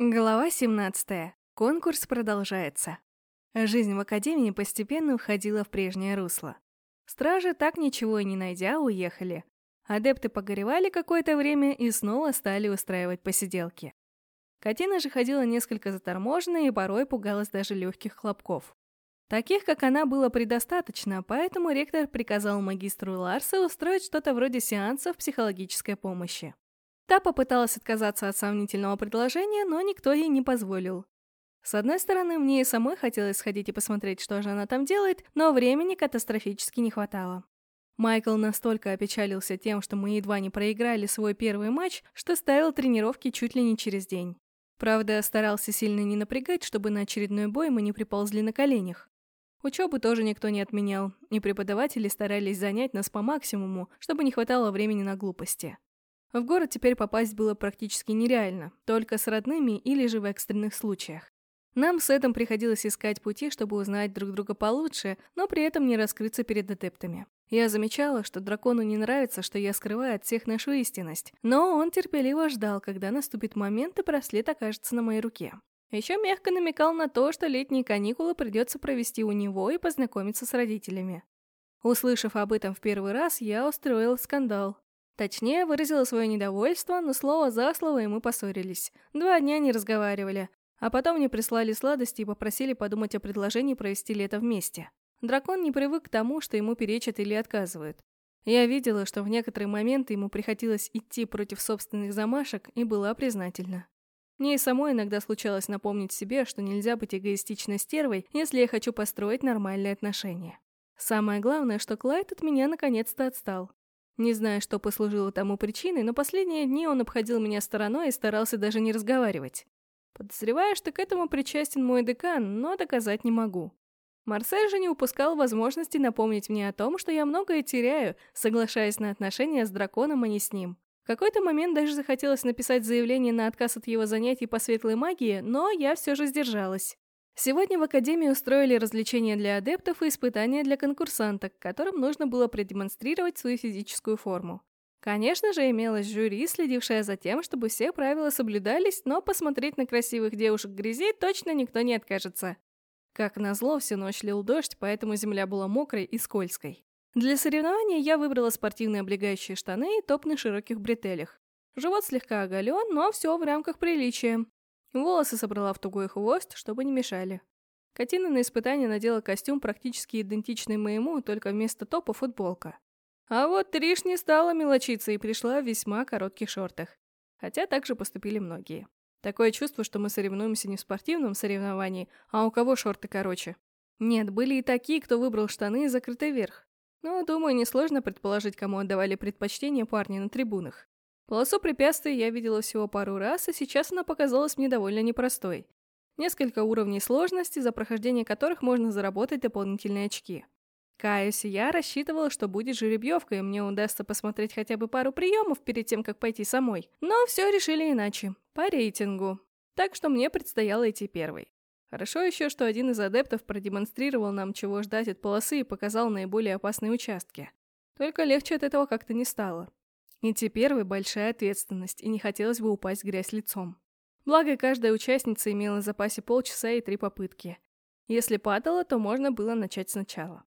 Глава 17. Конкурс продолжается. Жизнь в Академии постепенно уходила в прежнее русло. Стражи, так ничего и не найдя, уехали. Адепты погоревали какое-то время и снова стали устраивать посиделки. Катина же ходила несколько заторможенной и порой пугалась даже легких хлопков. Таких, как она, было предостаточно, поэтому ректор приказал магистру Ларса устроить что-то вроде сеансов психологической помощи. Та попыталась отказаться от сомнительного предложения, но никто ей не позволил. С одной стороны, мне и самой хотелось сходить и посмотреть, что же она там делает, но времени катастрофически не хватало. Майкл настолько опечалился тем, что мы едва не проиграли свой первый матч, что ставил тренировки чуть ли не через день. Правда, старался сильно не напрягать, чтобы на очередной бой мы не приползли на коленях. Учебу тоже никто не отменял, и преподаватели старались занять нас по максимуму, чтобы не хватало времени на глупости. В город теперь попасть было практически нереально, только с родными или же в экстренных случаях. Нам с этим приходилось искать пути, чтобы узнать друг друга получше, но при этом не раскрыться перед адептами. Я замечала, что дракону не нравится, что я скрываю от всех нашу истинность, но он терпеливо ждал, когда наступит момент и браслет окажется на моей руке. Еще мягко намекал на то, что летние каникулы придется провести у него и познакомиться с родителями. Услышав об этом в первый раз, я устроил скандал. Точнее, выразила свое недовольство, но слово за слово и мы поссорились. Два дня не разговаривали. А потом мне прислали сладости и попросили подумать о предложении провести лето вместе. Дракон не привык к тому, что ему перечат или отказывают. Я видела, что в некоторые моменты ему приходилось идти против собственных замашек и была признательна. Мне и самой иногда случалось напомнить себе, что нельзя быть эгоистичной стервой, если я хочу построить нормальные отношения. Самое главное, что Клайд от меня наконец-то отстал. Не знаю, что послужило тому причиной, но последние дни он обходил меня стороной и старался даже не разговаривать. Подозреваю, что к этому причастен мой декан, но доказать не могу. Марсель же не упускал возможности напомнить мне о том, что я многое теряю, соглашаясь на отношения с драконом, а не с ним. В какой-то момент даже захотелось написать заявление на отказ от его занятий по светлой магии, но я все же сдержалась. Сегодня в Академии устроили развлечения для адептов и испытания для конкурсанток, которым нужно было продемонстрировать свою физическую форму. Конечно же, имелось жюри, следившее за тем, чтобы все правила соблюдались, но посмотреть на красивых девушек в грязи точно никто не откажется. Как назло, всю ночь лил дождь, поэтому земля была мокрой и скользкой. Для соревнования я выбрала спортивные облегающие штаны и топ на широких бретелях. Живот слегка оголен, но все в рамках приличия. Волосы собрала в тугой хвост, чтобы не мешали. Катина на испытание надела костюм практически идентичный моему, только вместо топа футболка. А вот Триш не стала мелочиться и пришла в весьма коротких шортах. Хотя так же поступили многие. Такое чувство, что мы соревнуемся не в спортивном соревновании, а у кого шорты короче. Нет, были и такие, кто выбрал штаны и закрытый верх. Но, думаю, несложно предположить, кому отдавали предпочтение парни на трибунах. Полосу препятствий я видела всего пару раз, и сейчас она показалась мне довольно непростой. Несколько уровней сложности, за прохождение которых можно заработать дополнительные очки. Каюсь, я рассчитывала, что будет жеребьевка, и мне удастся посмотреть хотя бы пару приемов перед тем, как пойти самой. Но все решили иначе. По рейтингу. Так что мне предстояло идти первой. Хорошо еще, что один из адептов продемонстрировал нам, чего ждать от полосы и показал наиболее опасные участки. Только легче от этого как-то не стало. Идти первой – большая ответственность, и не хотелось бы упасть в грязь лицом. Благо, каждая участница имела в запасе полчаса и три попытки. Если падала, то можно было начать сначала.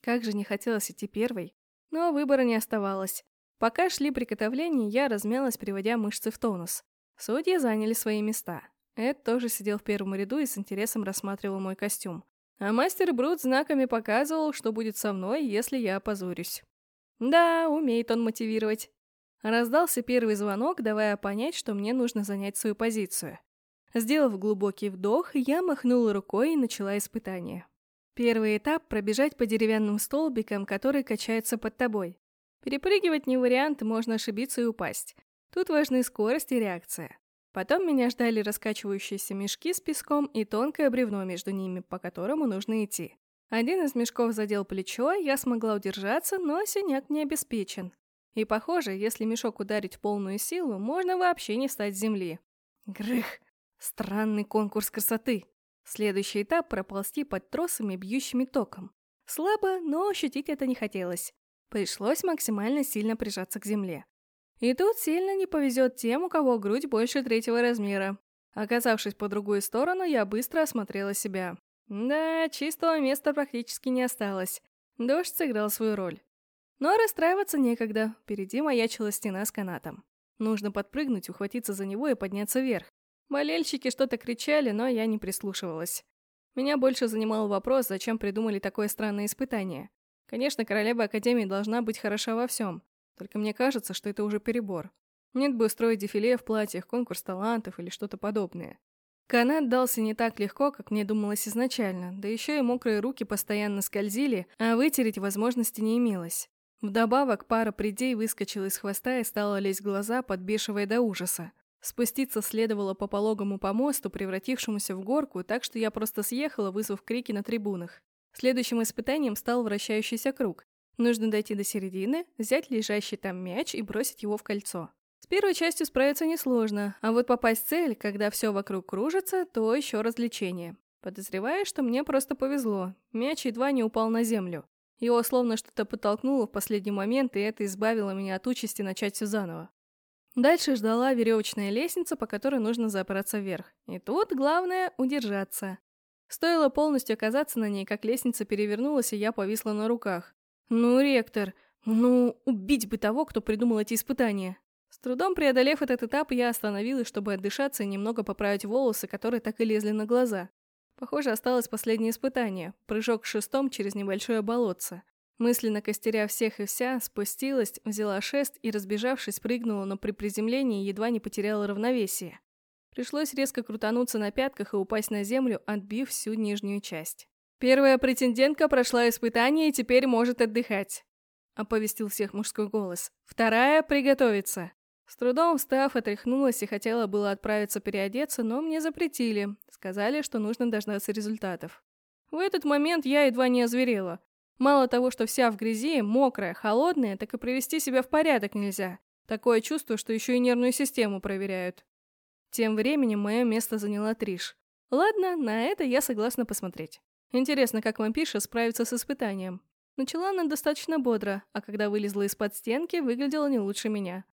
Как же не хотелось идти первой, но выбора не оставалось. Пока шли приготовления, я размялась, приводя мышцы в тонус. Судьи заняли свои места. Эд тоже сидел в первом ряду и с интересом рассматривал мой костюм. А мастер Брут знаками показывал, что будет со мной, если я опозорюсь. Да, умеет он мотивировать. Раздался первый звонок, давая понять, что мне нужно занять свою позицию. Сделав глубокий вдох, я махнула рукой и начала испытание. Первый этап – пробежать по деревянным столбикам, которые качаются под тобой. Перепрыгивать не вариант, можно ошибиться и упасть. Тут важны скорость и реакция. Потом меня ждали раскачивающиеся мешки с песком и тонкое бревно между ними, по которому нужно идти. Один из мешков задел плечо, я смогла удержаться, но синяк не обеспечен. И похоже, если мешок ударить в полную силу, можно вообще не встать земли. Грых! Странный конкурс красоты. Следующий этап – проползти под тросами, бьющими током. Слабо, но ощутить это не хотелось. Пришлось максимально сильно прижаться к земле. И тут сильно не повезет тем, у кого грудь больше третьего размера. Оказавшись по другую сторону, я быстро осмотрела себя. Да, чистого места практически не осталось. Дождь сыграл свою роль. Но расстраиваться некогда, впереди маячила стена с канатом. Нужно подпрыгнуть, ухватиться за него и подняться вверх. Болельщики что-то кричали, но я не прислушивалась. Меня больше занимал вопрос, зачем придумали такое странное испытание. Конечно, королева Академии должна быть хороша во всем, только мне кажется, что это уже перебор. Нет бы устроить дефиле в платьях, конкурс талантов или что-то подобное. Канат дался не так легко, как мне думалось изначально, да еще и мокрые руки постоянно скользили, а вытереть возможности не имелось. Вдобавок пара придей выскочила из хвоста и стала лезть в глаза, подбешивая до ужаса. Спуститься следовало по пологому помосту, превратившемуся в горку, так что я просто съехала, вызвав крики на трибунах. Следующим испытанием стал вращающийся круг. Нужно дойти до середины, взять лежащий там мяч и бросить его в кольцо. С первой частью справиться несложно, а вот попасть в цель, когда все вокруг кружится, то еще развлечение. Подозреваю, что мне просто повезло. Мяч едва не упал на землю. Его словно что-то подтолкнуло в последний момент, и это избавило меня от участи начать все заново. Дальше ждала веревочная лестница, по которой нужно забраться вверх. И тут главное — удержаться. Стоило полностью оказаться на ней, как лестница перевернулась, и я повисла на руках. Ну, ректор, ну, убить бы того, кто придумал эти испытания. С трудом преодолев этот этап, я остановилась, чтобы отдышаться и немного поправить волосы, которые так и лезли на глаза. Похоже, осталось последнее испытание – прыжок шестом через небольшое болотце. Мысленно костеря всех и вся, спустилась, взяла шест и, разбежавшись, прыгнула, но при приземлении едва не потеряла равновесие. Пришлось резко крутануться на пятках и упасть на землю, отбив всю нижнюю часть. «Первая претендентка прошла испытание и теперь может отдыхать», — оповестил всех мужской голос. «Вторая — приготовиться». С трудом встав, отряхнулась и хотела было отправиться переодеться, но мне запретили. Сказали, что нужно дождаться результатов. В этот момент я едва не озверела. Мало того, что вся в грязи, мокрая, холодная, так и привести себя в порядок нельзя. Такое чувство, что еще и нервную систему проверяют. Тем временем мое место заняла Триш. Ладно, на это я согласна посмотреть. Интересно, как вампирша справится с испытанием. Начала она достаточно бодро, а когда вылезла из-под стенки, выглядела не лучше меня.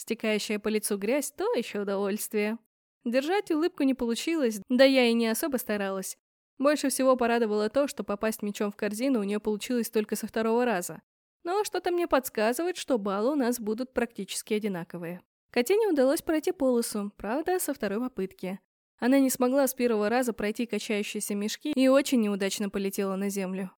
Стекающая по лицу грязь – то еще удовольствие. Держать улыбку не получилось, да я и не особо старалась. Больше всего порадовало то, что попасть мечом в корзину у нее получилось только со второго раза. Но что-то мне подсказывает, что баллы у нас будут практически одинаковые. Катине удалось пройти полосу, правда, со второй попытки. Она не смогла с первого раза пройти качающиеся мешки и очень неудачно полетела на землю.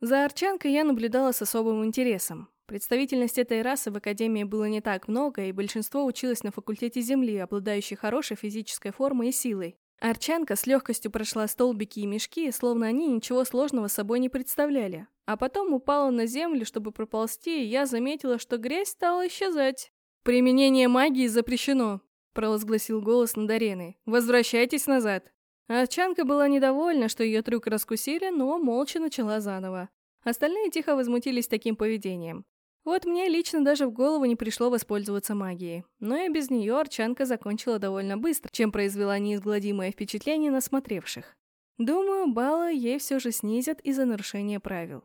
За Арчанкой я наблюдала с особым интересом. Представительность этой расы в Академии было не так много, и большинство училось на факультете Земли, обладающей хорошей физической формой и силой. Арчанка с легкостью прошла столбики и мешки, словно они ничего сложного собой не представляли. А потом упала на землю, чтобы проползти, и я заметила, что грязь стала исчезать. «Применение магии запрещено», – провозгласил голос над ареной. «Возвращайтесь назад». Арчанка была недовольна, что ее трюк раскусили, но молча начала заново. Остальные тихо возмутились таким поведением. Вот мне лично даже в голову не пришло воспользоваться магией. Но и без нее Арчанка закончила довольно быстро, чем произвела неизгладимое впечатление на смотревших. Думаю, баллы ей все же снизят из-за нарушения правил.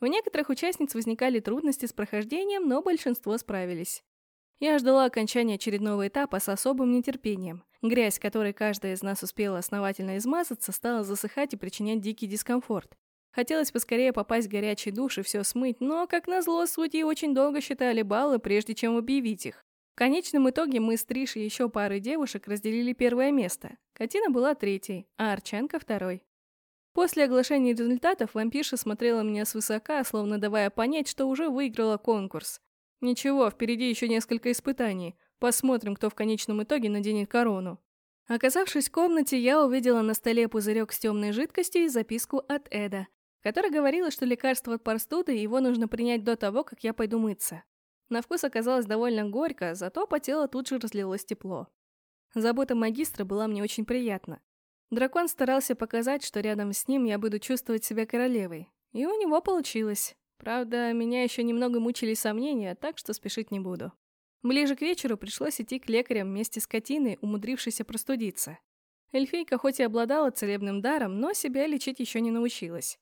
У некоторых участниц возникали трудности с прохождением, но большинство справились. Я ждала окончания очередного этапа с особым нетерпением. Грязь, которой каждая из нас успела основательно измазаться, стала засыхать и причинять дикий дискомфорт. Хотелось поскорее попасть в горячий душ и все смыть, но, как назло, судьи очень долго считали баллы, прежде чем объявить их. В конечном итоге мы с Триш и еще парой девушек разделили первое место. Катина была третьей, а Арченко второй. После оглашения результатов вампирша смотрела меня свысока, словно давая понять, что уже выиграла конкурс. Ничего, впереди еще несколько испытаний. Посмотрим, кто в конечном итоге наденет корону. Оказавшись в комнате, я увидела на столе пузырек с темной жидкостью и записку от Эда которая говорила, что лекарство от простуды его нужно принять до того, как я пойду мыться. На вкус оказалось довольно горько, зато по телу тут же разлилось тепло. Забота магистра была мне очень приятна. Дракон старался показать, что рядом с ним я буду чувствовать себя королевой. И у него получилось. Правда, меня еще немного мучили сомнения, так что спешить не буду. Ближе к вечеру пришлось идти к лекарям вместе с Катиной, умудрившейся простудиться. Эльфийка хоть и обладала целебным даром, но себя лечить еще не научилась.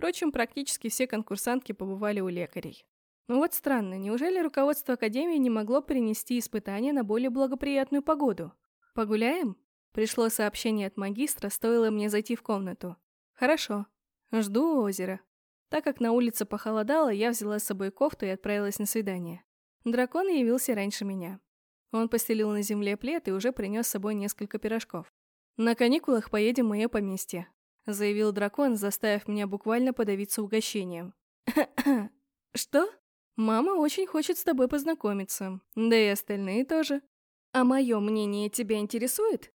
Впрочем, практически все конкурсантки побывали у лекарей. Ну вот странно, неужели руководство Академии не могло перенести испытания на более благоприятную погоду? Погуляем? Пришло сообщение от магистра, стоило мне зайти в комнату. Хорошо. Жду у озера. Так как на улице похолодало, я взяла с собой кофту и отправилась на свидание. Дракон явился раньше меня. Он постелил на земле плед и уже принес с собой несколько пирожков. «На каникулах поедем в мое поместье», — заявил дракон, заставив меня буквально подавиться угощением. «Что? Мама очень хочет с тобой познакомиться. Да и остальные тоже. А мое мнение тебя интересует?»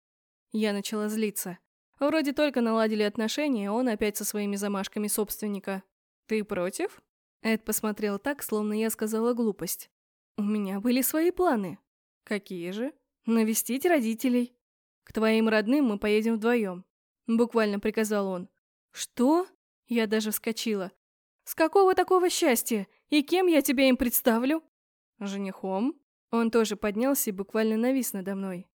Я начала злиться. Вроде только наладили отношения, он опять со своими замашками собственника. «Ты против?» Эд посмотрел так, словно я сказала глупость. «У меня были свои планы». «Какие же?» «Навестить родителей». «К твоим родным мы поедем вдвоем», — буквально приказал он. «Что?» Я даже вскочила. «С какого такого счастья? И кем я тебя им представлю?» «Женихом?» Он тоже поднялся и буквально навис надо мной.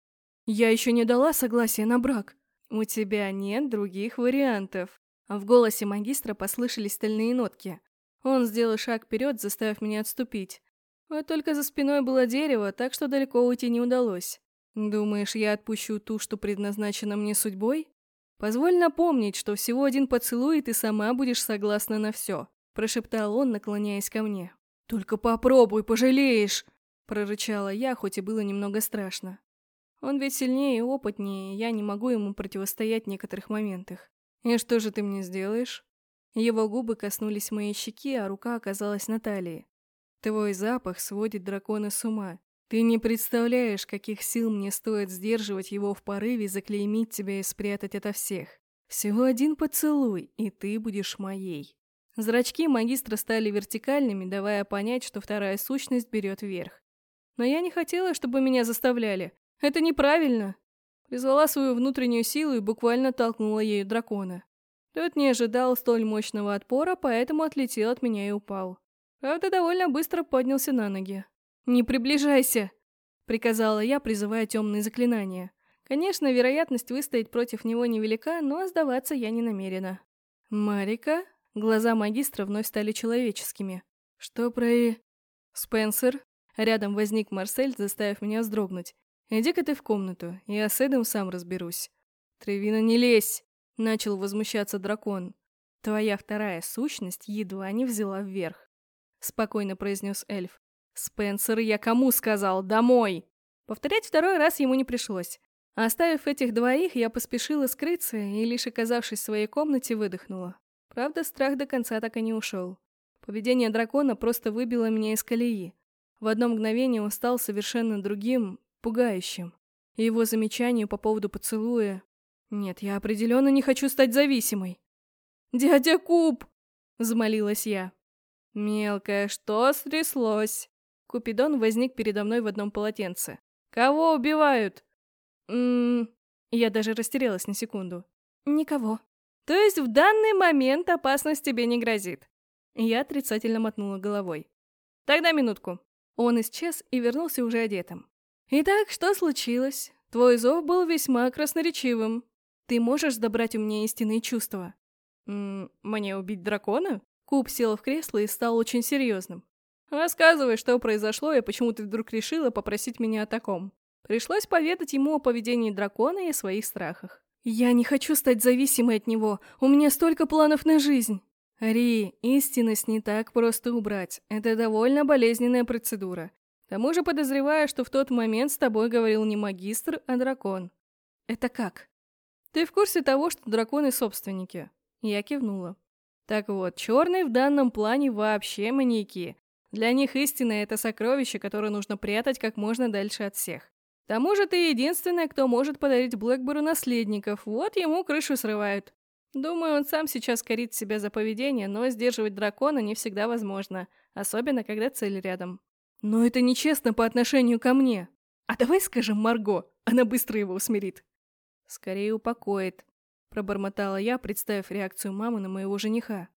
«Я еще не дала согласия на брак. У тебя нет других вариантов». В голосе магистра послышались стальные нотки. Он сделал шаг вперед, заставив меня отступить. Вот только за спиной было дерево, так что далеко уйти не удалось. Думаешь, я отпущу ту, что предназначена мне судьбой? Позволь напомнить, что всего один поцелуй, и ты сама будешь согласна на все, прошептал он, наклоняясь ко мне. Только попробуй, пожалеешь, прорычала я, хоть и было немного страшно. Он ведь сильнее и опытнее, я не могу ему противостоять в некоторых моментах. И что же ты мне сделаешь? Его губы коснулись моей щеки, а рука оказалась на талии. Твой запах сводит дракона с ума. Ты не представляешь, каких сил мне стоит сдерживать его в порыве заклеймить тебя и спрятать ото всех. Всего один поцелуй, и ты будешь моей. Зрачки магистра стали вертикальными, давая понять, что вторая сущность берет верх. Но я не хотела, чтобы меня заставляли. Это неправильно. Призвала свою внутреннюю силу и буквально толкнула ею дракона. Тот не ожидал столь мощного отпора, поэтому отлетел от меня и упал. Правда, довольно быстро поднялся на ноги. «Не приближайся!» — приказала я, призывая темные заклинания. Конечно, вероятность выстоять против него невелика, но сдаваться я не намерена. «Марика?» Глаза магистра вновь стали человеческими. «Что про и...» «Спенсер?» Рядом возник Марсель, заставив меня вздрогнуть. «Иди-ка ты в комнату, я с Эдом сам разберусь». «Тревина, не лезь!» — начал возмущаться дракон. «Твоя вторая сущность едва не взяла вверх», — спокойно произнес эльф. «Спенсер, я кому сказал? Домой!» Повторять второй раз ему не пришлось. Оставив этих двоих, я поспешила скрыться и, лишь оказавшись в своей комнате, выдохнула. Правда, страх до конца так и не ушел. Поведение дракона просто выбило меня из колеи. В одно мгновение он стал совершенно другим, пугающим. И его замечанию по поводу поцелуя... Нет, я определенно не хочу стать зависимой. «Дядя Куб!» — взмолилась я. «Мелкая, что стряслось?» Купидон возник передо мной в одном полотенце. «Кого убивают?» «Ммм...» Я даже растерялась на секунду. «Никого». «То есть в данный момент опасность тебе не грозит?» Я отрицательно мотнула головой. «Тогда минутку». Он исчез и вернулся уже одетым. «Итак, что случилось? Твой зов был весьма красноречивым. Ты можешь забрать у меня истинные чувства?» «М -м, «Мне убить дракона?» Куб сел в кресло и стал очень серьезным. Рассказывай, что произошло и почему ты вдруг решила попросить меня о таком. Пришлось поведать ему о поведении дракона и о своих страхах. Я не хочу стать зависимой от него. У меня столько планов на жизнь. Ри, истинность не так просто убрать. Это довольно болезненная процедура. К тому же подозреваю, что в тот момент с тобой говорил не магистр, а дракон. Это как? Ты в курсе того, что драконы собственники? Я кивнула. Так вот, черные в данном плане вообще маньяки. Для них истина — это сокровище, которое нужно прятать как можно дальше от всех. К тому же ты единственная, кто может подарить Блэкбору наследников, вот ему крышу срывают. Думаю, он сам сейчас корит себя за поведение, но сдерживать дракона не всегда возможно, особенно когда цель рядом. Но это нечестно по отношению ко мне. А давай скажем Марго, она быстро его усмирит. Скорее упокоит, пробормотала я, представив реакцию мамы на моего жениха.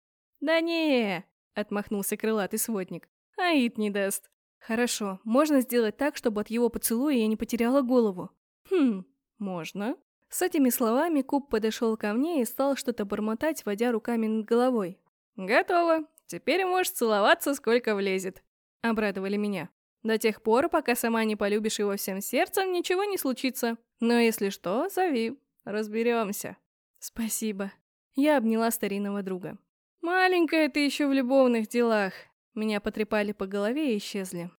Да не, отмахнулся крылатый сводник. Аид не даст. Хорошо, можно сделать так, чтобы от его поцелуя я не потеряла голову. Хм, можно. С этими словами Куб подошел ко мне и стал что-то бормотать, водя руками над головой. «Готово. Теперь можешь целоваться, сколько влезет», — обрадовали меня. «До тех пор, пока сама не полюбишь его всем сердцем, ничего не случится. Но если что, зови, разберемся. Спасибо. Я обняла старинного друга. Маленькая ты еще в любовных делах. Меня потрепали по голове и исчезли.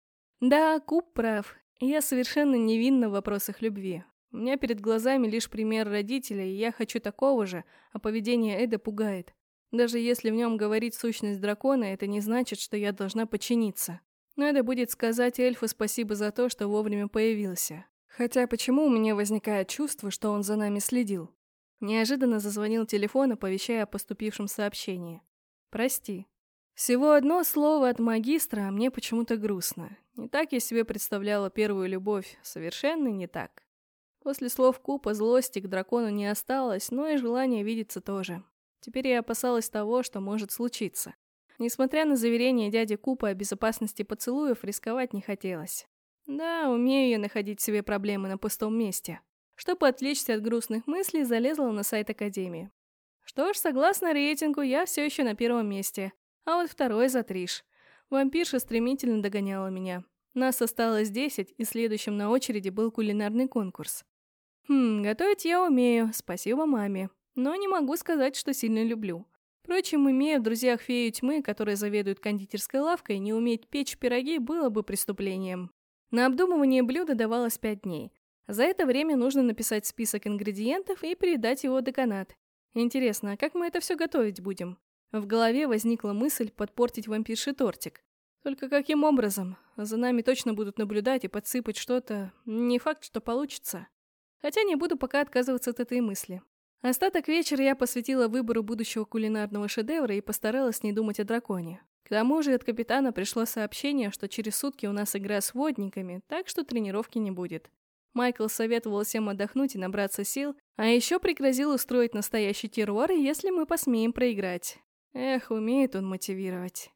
Да, Куб прав. Я совершенно невинна в вопросах любви. У меня перед глазами лишь пример родителя, и я хочу такого же, а поведение Эда пугает. Даже если в нем говорит сущность дракона, это не значит, что я должна подчиниться. Надо будет сказать эльфу спасибо за то, что вовремя появился. Хотя почему у меня возникает чувство, что он за нами следил? Неожиданно зазвонил телефон, оповещая о поступившем сообщении. «Прости. Всего одно слово от магистра, а мне почему-то грустно. Не так я себе представляла первую любовь, совершенно не так. После слов Купа злости к дракону не осталось, но и желания видеться тоже. Теперь я опасалась того, что может случиться. Несмотря на заверение дяди Купа о безопасности поцелуев, рисковать не хотелось. Да, умею я находить себе проблемы на пустом месте. Чтобы отвлечься от грустных мыслей, залезла на сайт Академии. Что ж, согласно рейтингу, я все еще на первом месте, а вот второй за Триш. Вампирша стремительно догоняла меня. Нас осталось десять, и следующим на очереди был кулинарный конкурс. Хм, готовить я умею, спасибо маме. Но не могу сказать, что сильно люблю. Впрочем, имея в друзьях фею тьмы, которая заведует кондитерской лавкой, не уметь печь пироги было бы преступлением. На обдумывание блюда давалось пять дней. За это время нужно написать список ингредиентов и передать его деканат. Интересно, а как мы это все готовить будем? В голове возникла мысль подпортить вампирший тортик. Только каким образом? За нами точно будут наблюдать и подсыпать что-то. Не факт, что получится. Хотя не буду пока отказываться от этой мысли. Остаток вечера я посвятила выбору будущего кулинарного шедевра и постаралась не думать о драконе. К тому же от капитана пришло сообщение, что через сутки у нас игра с водниками, так что тренировки не будет. Майкл советовал всем отдохнуть и набраться сил, а еще пригрозил устроить настоящий террор, если мы посмеем проиграть. Эх, умеет он мотивировать.